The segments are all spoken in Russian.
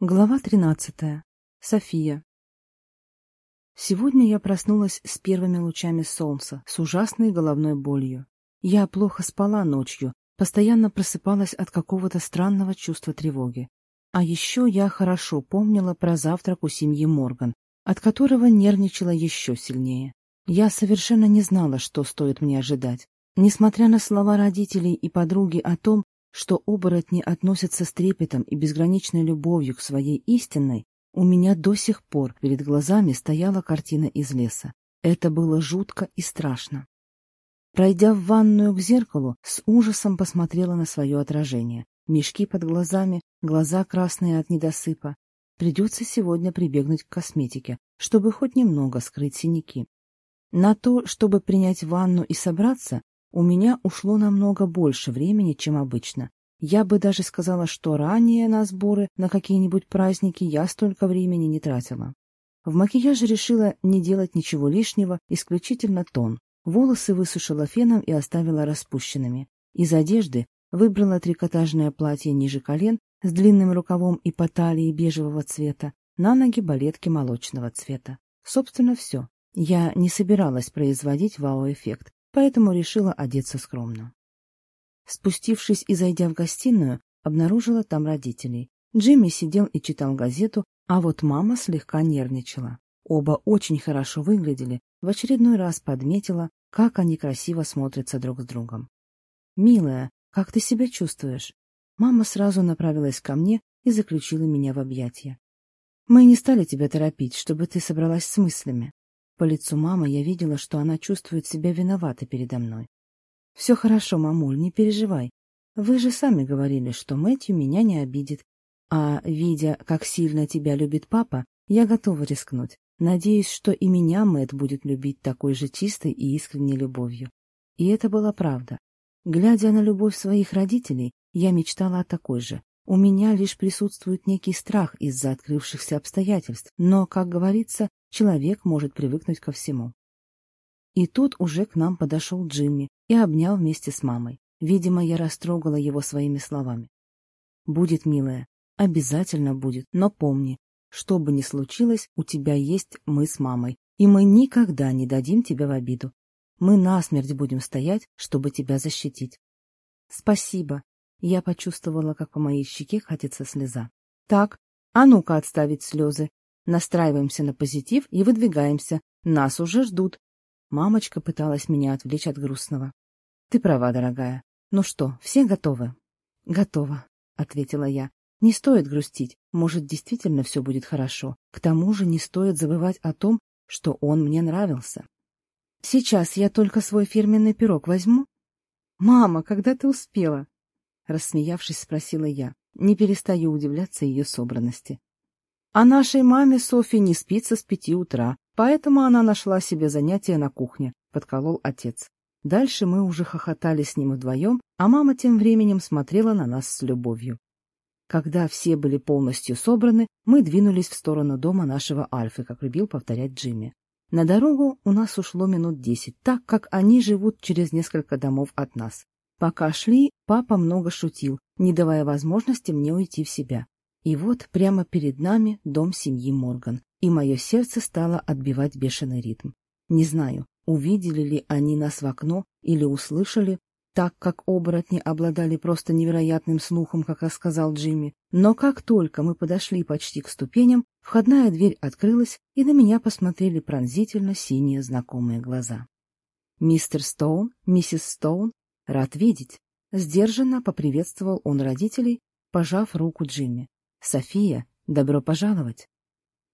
Глава 13. София. Сегодня я проснулась с первыми лучами солнца, с ужасной головной болью. Я плохо спала ночью, постоянно просыпалась от какого-то странного чувства тревоги. А еще я хорошо помнила про завтрак у семьи Морган, от которого нервничала еще сильнее. Я совершенно не знала, что стоит мне ожидать. Несмотря на слова родителей и подруги о том, что оборотни относятся с трепетом и безграничной любовью к своей истинной, у меня до сих пор перед глазами стояла картина из леса. Это было жутко и страшно. Пройдя в ванную к зеркалу, с ужасом посмотрела на свое отражение. Мешки под глазами, глаза красные от недосыпа. Придется сегодня прибегнуть к косметике, чтобы хоть немного скрыть синяки. На то, чтобы принять ванну и собраться, у меня ушло намного больше времени, чем обычно. Я бы даже сказала, что ранее на сборы на какие-нибудь праздники я столько времени не тратила. В макияже решила не делать ничего лишнего, исключительно тон. Волосы высушила феном и оставила распущенными. Из одежды выбрала трикотажное платье ниже колен с длинным рукавом и по талии бежевого цвета, на ноги балетки молочного цвета. Собственно, все. Я не собиралась производить вау-эффект поэтому решила одеться скромно. Спустившись и зайдя в гостиную, обнаружила там родителей. Джимми сидел и читал газету, а вот мама слегка нервничала. Оба очень хорошо выглядели, в очередной раз подметила, как они красиво смотрятся друг с другом. «Милая, как ты себя чувствуешь?» Мама сразу направилась ко мне и заключила меня в объятия. «Мы не стали тебя торопить, чтобы ты собралась с мыслями. По лицу мамы я видела, что она чувствует себя виновата передо мной. «Все хорошо, мамуль, не переживай. Вы же сами говорили, что Мэтью меня не обидит. А, видя, как сильно тебя любит папа, я готова рискнуть. Надеюсь, что и меня Мэт будет любить такой же чистой и искренней любовью. И это была правда. Глядя на любовь своих родителей, я мечтала о такой же. У меня лишь присутствует некий страх из-за открывшихся обстоятельств, но, как говорится, человек может привыкнуть ко всему. И тут уже к нам подошел Джимми и обнял вместе с мамой. Видимо, я растрогала его своими словами. «Будет, милая, обязательно будет, но помни, что бы ни случилось, у тебя есть мы с мамой, и мы никогда не дадим тебя в обиду. Мы насмерть будем стоять, чтобы тебя защитить». «Спасибо». Я почувствовала, как по моей щеке катится слеза. «Так, а ну-ка отставить слезы настраиваемся на позитив и выдвигаемся. Нас уже ждут. Мамочка пыталась меня отвлечь от грустного. Ты права, дорогая. Ну что, все готовы? Готова, ответила я. Не стоит грустить. Может, действительно все будет хорошо. К тому же не стоит забывать о том, что он мне нравился. Сейчас я только свой фирменный пирог возьму. Мама, когда ты успела? Рассмеявшись, спросила я. Не перестаю удивляться ее собранности. А нашей маме Софье не спится с пяти утра, поэтому она нашла себе занятие на кухне», — подколол отец. Дальше мы уже хохотали с ним вдвоем, а мама тем временем смотрела на нас с любовью. Когда все были полностью собраны, мы двинулись в сторону дома нашего Альфы, как любил повторять Джимми. На дорогу у нас ушло минут десять, так как они живут через несколько домов от нас. Пока шли, папа много шутил, не давая возможности мне уйти в себя. И вот прямо перед нами дом семьи Морган, и мое сердце стало отбивать бешеный ритм. Не знаю, увидели ли они нас в окно или услышали, так как оборотни обладали просто невероятным слухом, как рассказал Джимми. Но как только мы подошли почти к ступеням, входная дверь открылась, и на меня посмотрели пронзительно синие знакомые глаза. «Мистер Стоун, миссис Стоун, рад видеть!» Сдержанно поприветствовал он родителей, пожав руку Джимми. «София, добро пожаловать!»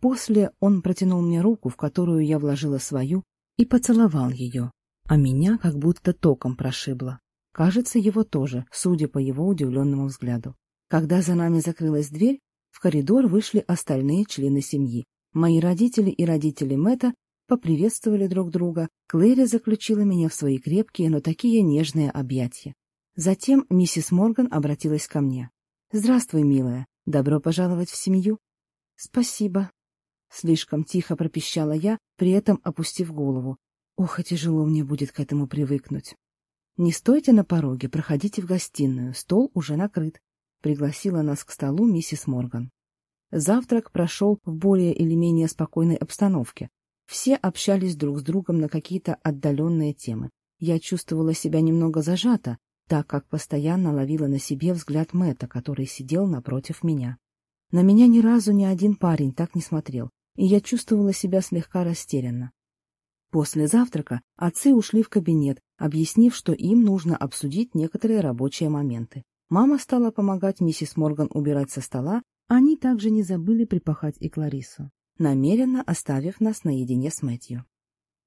После он протянул мне руку, в которую я вложила свою, и поцеловал ее, а меня как будто током прошибло. Кажется, его тоже, судя по его удивленному взгляду. Когда за нами закрылась дверь, в коридор вышли остальные члены семьи. Мои родители и родители Мэтта поприветствовали друг друга, Клэри заключила меня в свои крепкие, но такие нежные объятия. Затем миссис Морган обратилась ко мне. «Здравствуй, милая добро пожаловать в семью. Спасибо. Слишком тихо пропищала я при этом опустив голову. Ох и тяжело мне будет к этому привыкнуть. Не стойте на пороге проходите в гостиную. Стол уже накрыт. Пригласила нас к столу миссис морган. Завтрак прошел в более или менее спокойной обстановке. Все общались друг с другом на какие то отдаленные темы. Я чувствовала себя немного зажата так как постоянно ловила на себе взгляд Мэтта, который сидел напротив меня. На меня ни разу ни один парень так не смотрел, и я чувствовала себя слегка растерянно. После завтрака отцы ушли в кабинет, объяснив, что им нужно обсудить некоторые рабочие моменты. Мама стала помогать миссис Морган убирать со стола, они также не забыли припахать и Кларису, намеренно оставив нас наедине с Мэтью.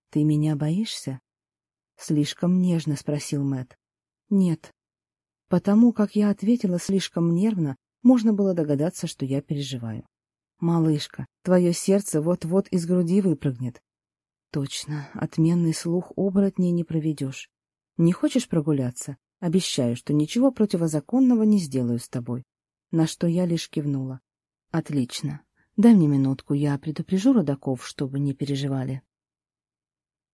«Ты меня боишься?» — слишком нежно спросил Мэт. Нет. Потому как я ответила слишком нервно, можно было догадаться, что я переживаю. «Малышка, твое сердце вот-вот из груди выпрыгнет». «Точно, отменный слух оборотней не проведешь. Не хочешь прогуляться? Обещаю, что ничего противозаконного не сделаю с тобой». На что я лишь кивнула. «Отлично. Дай мне минутку, я предупрежу родаков, чтобы не переживали».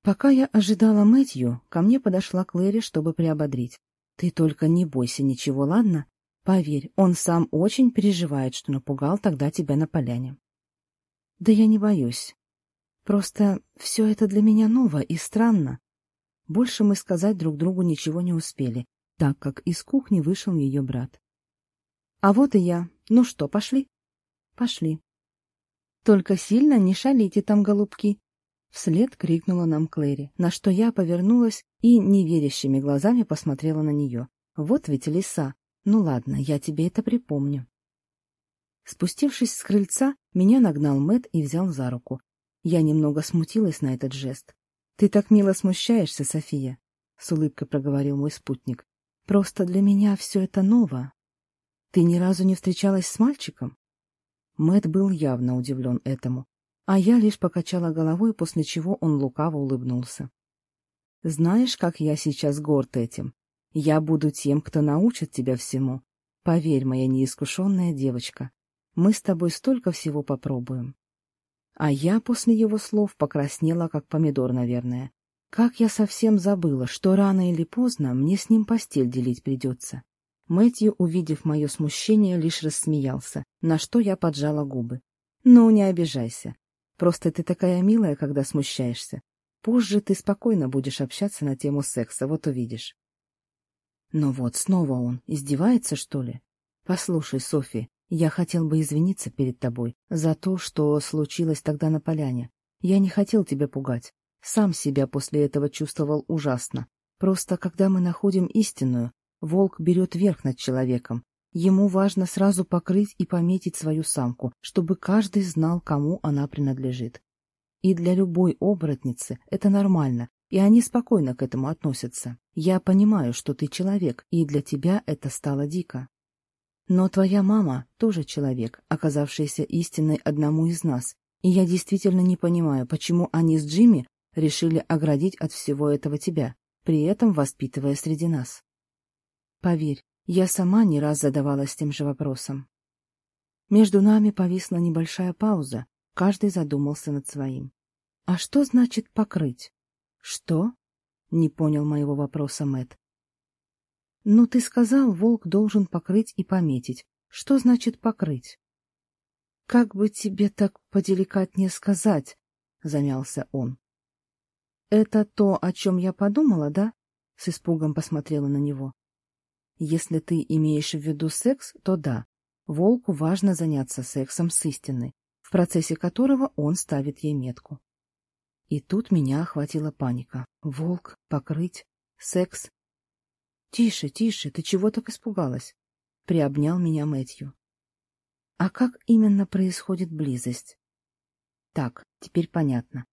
Пока я ожидала Мэтью, ко мне подошла Клэри, чтобы приободрить. «Ты только не бойся ничего, ладно? Поверь, он сам очень переживает, что напугал тогда тебя на поляне». «Да я не боюсь. Просто все это для меня ново и странно». Больше мы сказать друг другу ничего не успели, так как из кухни вышел ее брат. «А вот и я. Ну что, пошли?» «Пошли». «Только сильно не шалите там, голубки. Вслед крикнула нам Клэри, на что я повернулась и неверящими глазами посмотрела на нее. «Вот ведь лиса! Ну ладно, я тебе это припомню». Спустившись с крыльца, меня нагнал Мэт и взял за руку. Я немного смутилась на этот жест. «Ты так мило смущаешься, София», — с улыбкой проговорил мой спутник. «Просто для меня все это ново. Ты ни разу не встречалась с мальчиком?» Мэт был явно удивлен этому. А я лишь покачала головой, после чего он лукаво улыбнулся. «Знаешь, как я сейчас горд этим? Я буду тем, кто научит тебя всему. Поверь, моя неискушенная девочка, мы с тобой столько всего попробуем». А я после его слов покраснела, как помидор, наверное. Как я совсем забыла, что рано или поздно мне с ним постель делить придется. Мэтью, увидев мое смущение, лишь рассмеялся, на что я поджала губы. «Ну, не обижайся. Просто ты такая милая, когда смущаешься. Позже ты спокойно будешь общаться на тему секса, вот увидишь. Но вот снова он. Издевается, что ли? Послушай, Софи, я хотел бы извиниться перед тобой за то, что случилось тогда на поляне. Я не хотел тебя пугать. Сам себя после этого чувствовал ужасно. Просто когда мы находим истинную, волк берет верх над человеком, Ему важно сразу покрыть и пометить свою самку, чтобы каждый знал, кому она принадлежит. И для любой оборотницы это нормально, и они спокойно к этому относятся. Я понимаю, что ты человек, и для тебя это стало дико. Но твоя мама тоже человек, оказавшийся истиной одному из нас, и я действительно не понимаю, почему они с Джимми решили оградить от всего этого тебя, при этом воспитывая среди нас. Поверь, я сама не раз задавалась тем же вопросом. Между нами повисла небольшая пауза, каждый задумался над своим. «А что значит покрыть?» «Что?» — не понял моего вопроса Мэт. Но ты сказал, волк должен покрыть и пометить. Что значит покрыть?» «Как бы тебе так поделикатнее сказать?» — замялся он. «Это то, о чем я подумала, да?» — с испугом посмотрела на него. Если ты имеешь в виду секс, то да, волку важно заняться сексом с истиной, в процессе которого он ставит ей метку. И тут меня охватила паника. Волк, покрыть, секс. «Тише, тише, ты чего так испугалась?» — приобнял меня Мэтью. «А как именно происходит близость?» «Так, теперь понятно.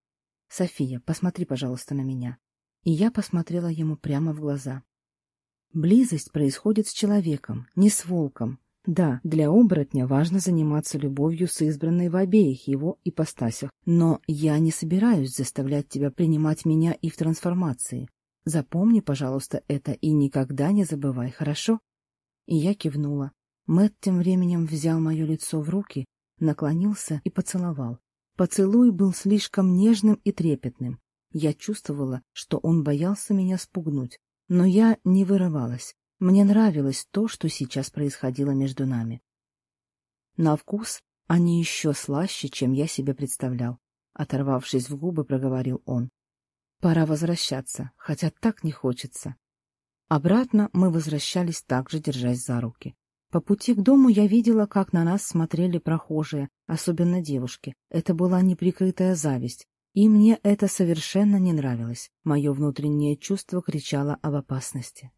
София, посмотри, пожалуйста, на меня». И я посмотрела ему прямо в глаза. Близость происходит с человеком, не с волком. Да, для оборотня важно заниматься любовью с избранной в обеих его ипостасях, но я не собираюсь заставлять тебя принимать меня и в трансформации. Запомни, пожалуйста, это и никогда не забывай, хорошо? И я кивнула. Мэтт тем временем взял мое лицо в руки, наклонился и поцеловал. Поцелуй был слишком нежным и трепетным. Я чувствовала, что он боялся меня спугнуть, но я не вырывалась. Мне нравилось то, что сейчас происходило между нами. На вкус они еще слаще, чем я себе представлял. Оторвавшись в губы, проговорил он. Пора возвращаться, хотя так не хочется. Обратно мы возвращались также, держась за руки. По пути к дому я видела, как на нас смотрели прохожие, особенно девушки. Это была неприкрытая зависть, и мне это совершенно не нравилось. Мое внутреннее чувство кричало об опасности.